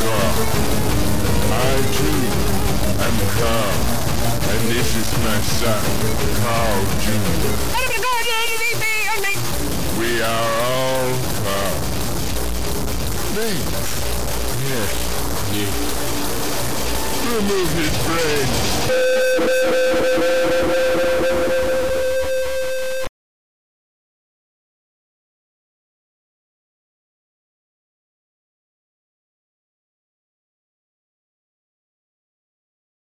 car. I too am Carl. And this is my son, Carl Jr. We are all Carl. Thanks. Yes, yes. Remove his brains.